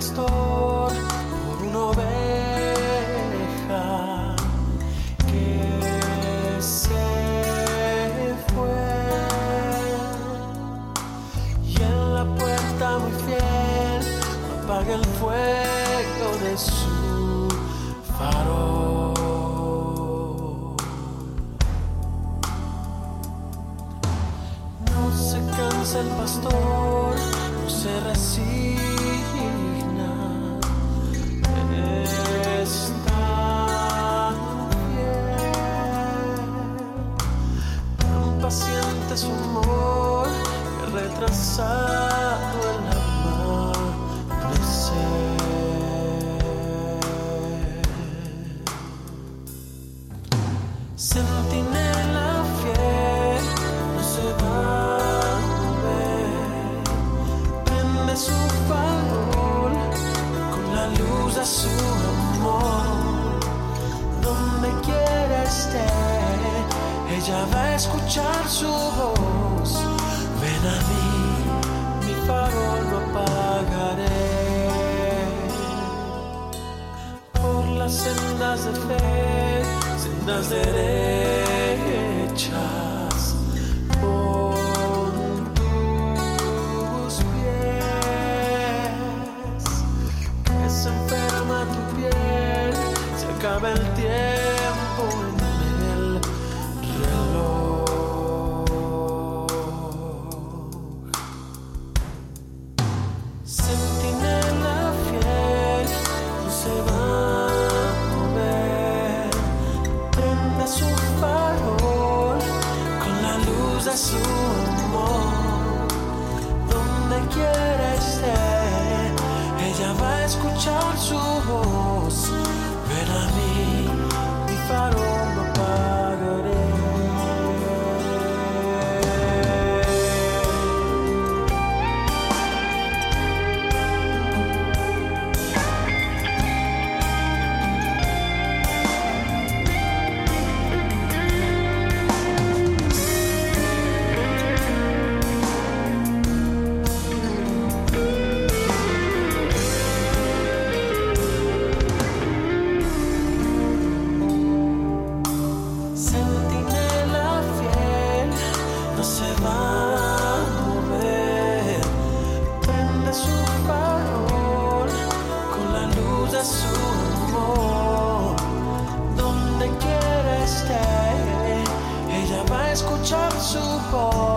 pastor por una oveja que se fue y en la puerta muy fiel apaga el fuego de su farol. No se cansa el pastor, no se recibe. siente su amor retrasado en la Sentinela fiel, no se va a mover. Prende su farol con la luz de su amor. Ella va a escuchar su voz. Ven a mí, mi farol no apagaré. Por las sendas de fe, sendas derechas. Pon tus pies, que se enferma tu piel, se acaba el tiempo. su humor. Donde quiera esté, ella va a escuchar su voz. Ven a mí, mi farol. escuchar su voz.